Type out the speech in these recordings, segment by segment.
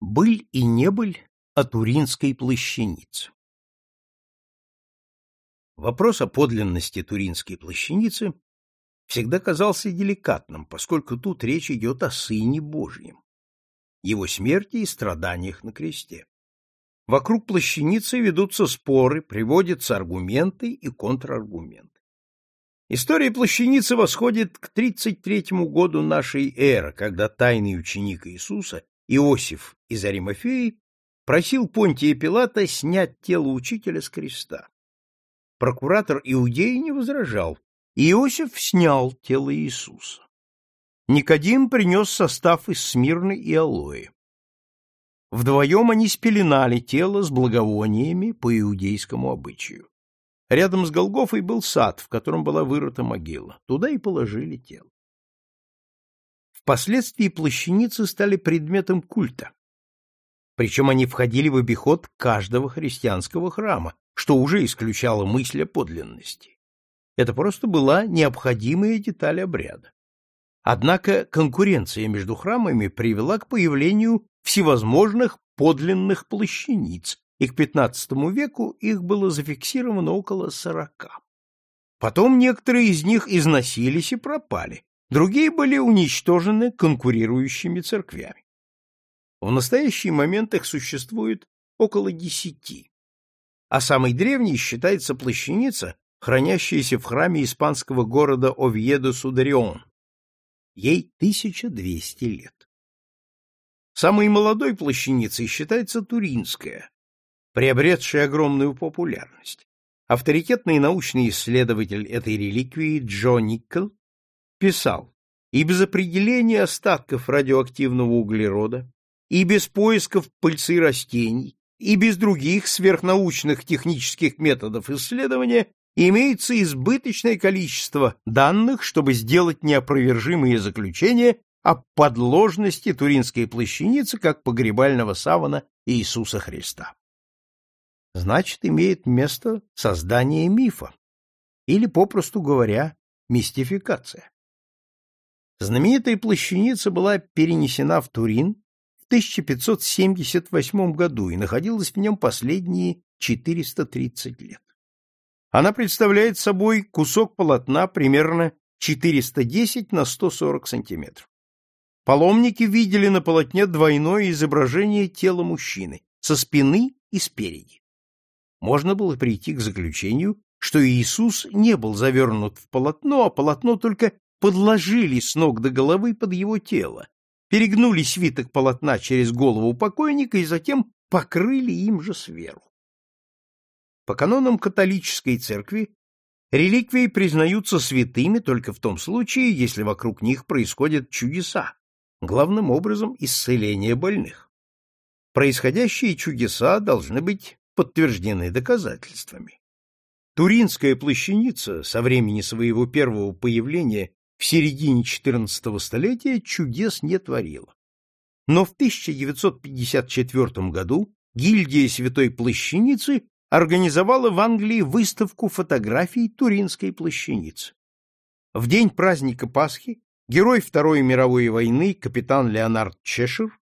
Быль и небыль о Туринской плащанице Вопрос о подлинности Туринской плащаницы всегда казался деликатным, поскольку тут речь идет о Сыне Божьем, его смерти и страданиях на кресте. Вокруг плащаницы ведутся споры, приводятся аргументы и контраргументы. История плащаницы восходит к 33 году нашей эры, когда тайный ученик Иисуса Иосиф из Аримафеи просил Понтия Пилата снять тело учителя с креста. Прокуратор Иудеи не возражал, Иосиф снял тело Иисуса. Никодим принес состав из смирны и алоэ. Вдвоем они спеленали тело с благовониями по иудейскому обычаю. Рядом с Голгофой был сад, в котором была вырыта могила. Туда и положили тело. Впоследствии плащаницы стали предметом культа. Причем они входили в обиход каждого христианского храма, что уже исключало мысль о подлинности. Это просто была необходимая деталь обряда. Однако конкуренция между храмами привела к появлению всевозможных подлинных плащаниц, и к XV веку их было зафиксировано около сорока. Потом некоторые из них износились и пропали, другие были уничтожены конкурирующими церквями. В настоящий момент их существует около десяти, а самой древней считается плащаница, хранящаяся в храме испанского города Овьедо-Сударион. Ей 1200 лет. Самой молодой плащаницей считается туринская, приобретшая огромную популярность. Авторитетный научный исследователь этой реликвии Джо Никкел писал, и без определения остатков радиоактивного углерода, и без поисков пыльцы растений, и без других сверхнаучных технических методов исследования имеется избыточное количество данных, чтобы сделать неопровержимые заключения о подложности туринской плащаницы как погребального савана Иисуса Христа. Значит, имеет место создание мифа, или, попросту говоря, мистификация. Знаменитая плащаница была перенесена в Турин в 1578 году и находилась в нем последние 430 лет. Она представляет собой кусок полотна примерно 410 на 140 сантиметров. Паломники видели на полотне двойное изображение тела мужчины со спины и спереди. Можно было прийти к заключению, что Иисус не был завернут в полотно, а полотно только подложили с ног до головы под его тело, перегнули свиток полотна через голову покойника и затем покрыли им же сверху. По канонам католической церкви реликвии признаются святыми только в том случае, если вокруг них происходят чудеса, главным образом исцеление больных. Происходящие чудеса должны быть подтверждены доказательствами. Туринская плащаница со времени своего первого появления в середине XIV столетия чудес не творила. Но в 1954 году гильдия Святой Плащаницы организовала в Англии выставку фотографий Туринской плащаницы. В день праздника Пасхи герой Второй мировой войны капитан Леонард Чешир,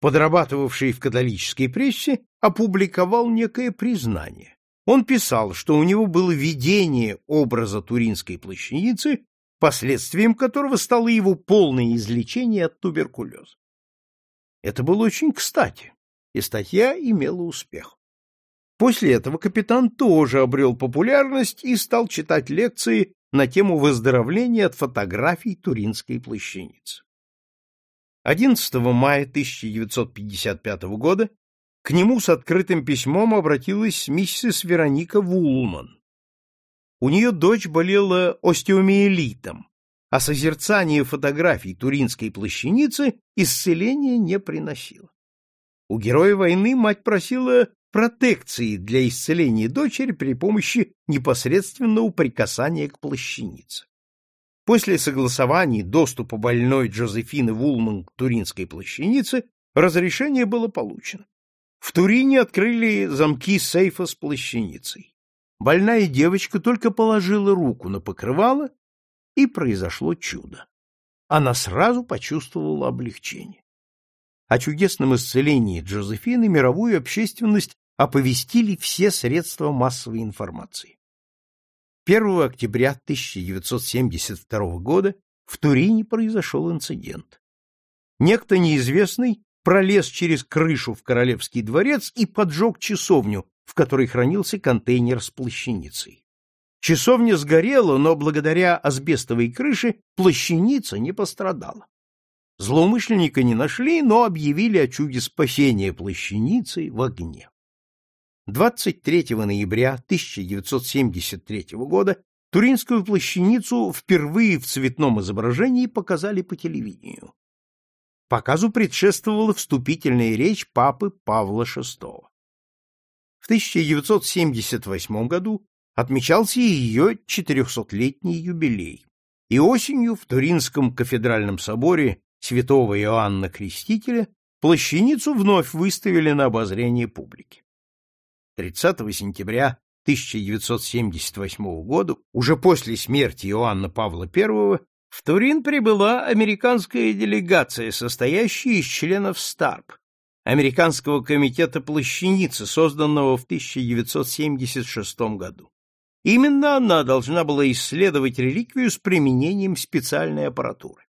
подрабатывавший в католической прессе, опубликовал некое признание. Он писал, что у него было видение образа Туринской плащаницы, последствием которого стало его полное излечение от туберкулеза. Это было очень кстати, и статья имела успех. После этого капитан тоже обрел популярность и стал читать лекции на тему выздоровления от фотографий Туринской плащаницы. 11 мая 1955 года к нему с открытым письмом обратилась миссис Вероника Вулман. У нее дочь болела остеомиелитом, а созерцание фотографий Туринской плащаницы исцеления не приносило. У героя войны мать просила протекции для исцеления дочери при помощи непосредственного прикасания к плащанице. После согласований доступа больной Джозефины Вулман к туринской плащанице разрешение было получено. В Турине открыли замки сейфа с плащаницей. Больная девочка только положила руку на покрывало, и произошло чудо. Она сразу почувствовала облегчение. о чудесном исцелении Джозефины мировую общественность оповестили все средства массовой информации. 1 октября 1972 года в Турине произошел инцидент. Некто неизвестный пролез через крышу в королевский дворец и поджег часовню, в которой хранился контейнер с плащаницей. Часовня сгорела, но благодаря асбестовой крыше плащаница не пострадала. Злоумышленника не нашли, но объявили о чуде спасения плащаницы в огне. 23 ноября 1973 года Туринскую плащаницу впервые в цветном изображении показали по телевидению. Показу предшествовала вступительная речь папы Павла VI. В 1978 году отмечался ее 400-летний юбилей, и осенью в Туринском кафедральном соборе святого Иоанна Крестителя плащаницу вновь выставили на обозрение публики. 30 сентября 1978 года, уже после смерти Иоанна Павла I, в Турин прибыла американская делегация, состоящая из членов СТАРП, Американского комитета плащаницы, созданного в 1976 году. Именно она должна была исследовать реликвию с применением специальной аппаратуры.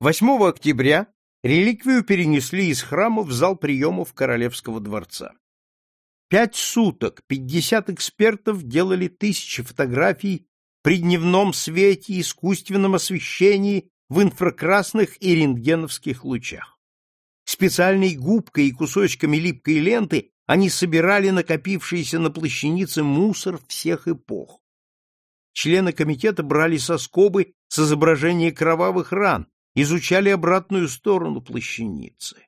8 октября реликвию перенесли из храма в зал приемов Королевского дворца. Пять суток пятьдесят экспертов делали тысячи фотографий при дневном свете, искусственном освещении, в инфракрасных и рентгеновских лучах. Специальной губкой и кусочками липкой ленты они собирали накопившийся на плащанице мусор всех эпох. Члены комитета брали соскобы с изображения кровавых ран, изучали обратную сторону плащаницы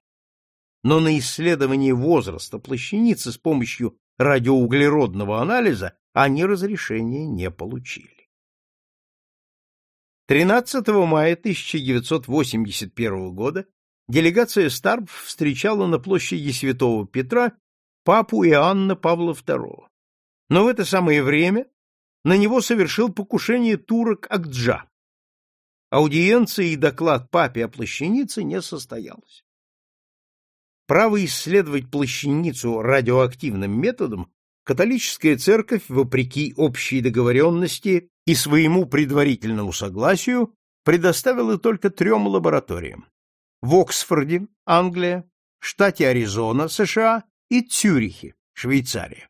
но на исследование возраста плащаницы с помощью радиоуглеродного анализа они разрешения не получили. 13 мая 1981 года делегация Старб встречала на площади Святого Петра папу Иоанна Павла II. Но в это самое время на него совершил покушение турок Акджа. Аудиенция и доклад папе о плащанице не состоялось. Право исследовать плащаницу радиоактивным методом католическая церковь, вопреки общей договоренности и своему предварительному согласию, предоставила только трем лабораториям – в Оксфорде, Англия, штате Аризона, США и Цюрихе, Швейцария.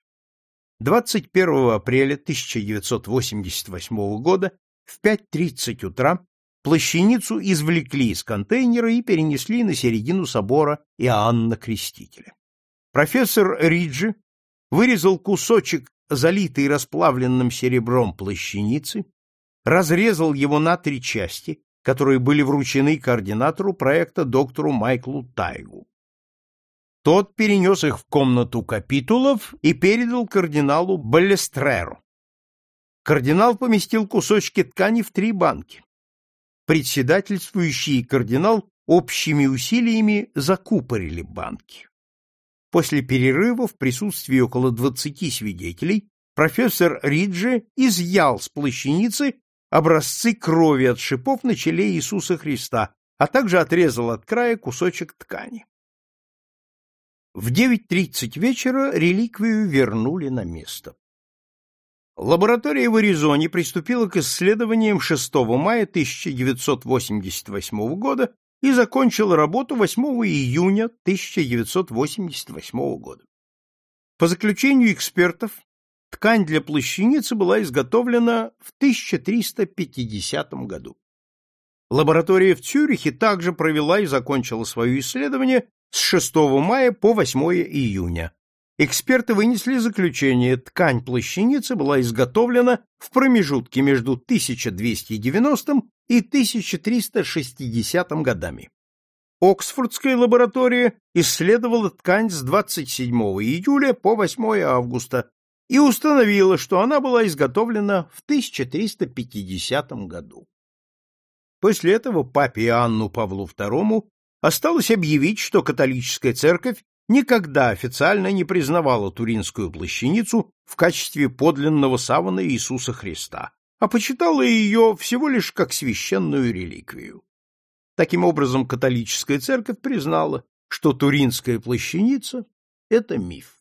21 апреля 1988 года в 5.30 утра Плащаницу извлекли из контейнера и перенесли на середину собора Иоанна Крестителя. Профессор Риджи вырезал кусочек, залитый расплавленным серебром плащаницы, разрезал его на три части, которые были вручены координатору проекта доктору Майклу Тайгу. Тот перенес их в комнату капитулов и передал кардиналу Балестреру. Кардинал поместил кусочки ткани в три банки председательствующий кардинал общими усилиями закупорили банки. После перерыва в присутствии около двадцати свидетелей профессор Риджи изъял с плащаницы образцы крови от шипов на челе Иисуса Христа, а также отрезал от края кусочек ткани. В 9.30 вечера реликвию вернули на место. Лаборатория в Аризоне приступила к исследованиям 6 мая 1988 года и закончила работу 8 июня 1988 года. По заключению экспертов, ткань для плащаницы была изготовлена в 1350 году. Лаборатория в Цюрихе также провела и закончила свое исследование с 6 мая по 8 июня, эксперты вынесли заключение, ткань плащаницы была изготовлена в промежутке между 1290 и 1360 годами. Оксфордская лаборатория исследовала ткань с 27 июля по 8 августа и установила, что она была изготовлена в 1350 году. После этого папе Иоанну Павлу II осталось объявить, что католическая церковь никогда официально не признавала Туринскую плащаницу в качестве подлинного савана Иисуса Христа, а почитала ее всего лишь как священную реликвию. Таким образом, католическая церковь признала, что Туринская плащаница – это миф.